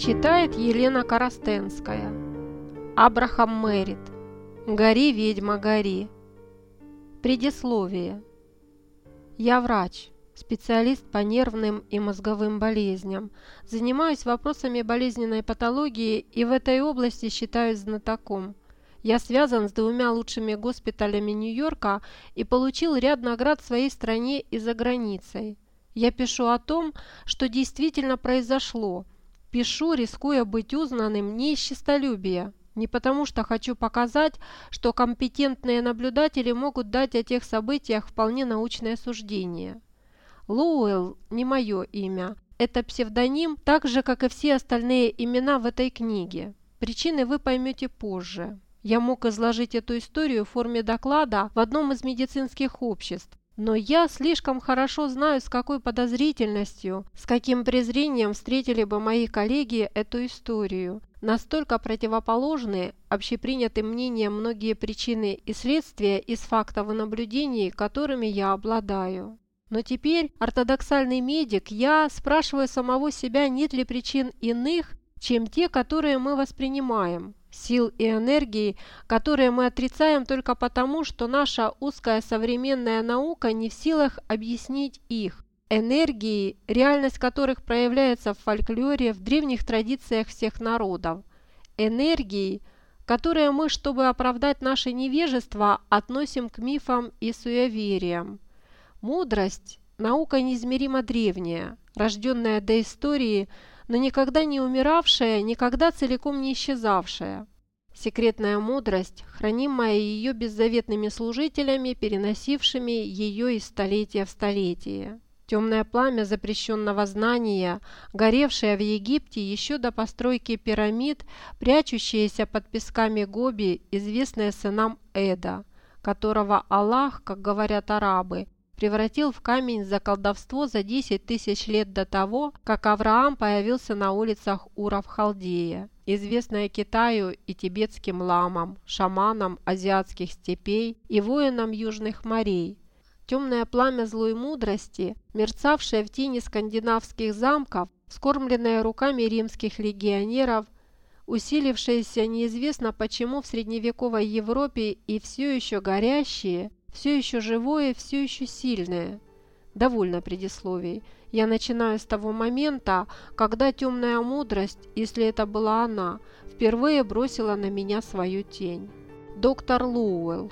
Читает Елена Коростенская. Абрахам Мэрит. «Гори, ведьма, гори». Предисловие. Я врач, специалист по нервным и мозговым болезням. Занимаюсь вопросами болезненной патологии и в этой области считаюсь знатоком. Я связан с двумя лучшими госпиталями Нью-Йорка и получил ряд наград в своей стране и за границей. Я пишу о том, что действительно произошло – Пишу, рискуя быть узнанным не из честолюбия, не потому что хочу показать, что компетентные наблюдатели могут дать о тех событиях вполне научное суждение. Лоуэлл не мое имя. Это псевдоним, так же, как и все остальные имена в этой книге. Причины вы поймете позже. Я мог изложить эту историю в форме доклада в одном из медицинских обществ, но я слишком хорошо знаю, с какой подозрительностью, с каким презрением встретили бы мои коллеги эту историю. Настолько противоположны общепринятым мнениям многие причины и следствия из фактов и наблюдений, которыми я обладаю. Но теперь, ортодоксальный медик, я спрашиваю самого себя, нет ли причин иных, чем те, которые мы воспринимаем сил и энергии, которые мы отрицаем только потому, что наша узкая современная наука не в силах объяснить их. Энергии, реальность которых проявляется в фольклоре, в древних традициях всех народов. Энергии, которые мы, чтобы оправдать наше невежество, относим к мифам и суевериям. Мудрость – наука неизмеримо древняя, рожденная до истории – но никогда не умиравшая, никогда целиком не исчезавшая. Секретная мудрость, хранимая ее беззаветными служителями, переносившими ее из столетия в столетие. Темное пламя запрещенного знания, горевшее в Египте еще до постройки пирамид, прячущееся под песками Гоби, известное сынам Эда, которого Аллах, как говорят арабы, превратил в камень за колдовство за 10 тысяч лет до того, как Авраам появился на улицах Ура в известная Китаю и тибетским ламам, шаманам азиатских степей и воинам южных морей. Темное пламя злой мудрости, мерцавшее в тени скандинавских замков, скормленное руками римских легионеров, усилившееся неизвестно почему в средневековой Европе и все еще горящее – все еще живое, все еще сильное. Довольно предисловий. Я начинаю с того момента, когда темная мудрость, если это была она, впервые бросила на меня свою тень. Доктор Лоуэлл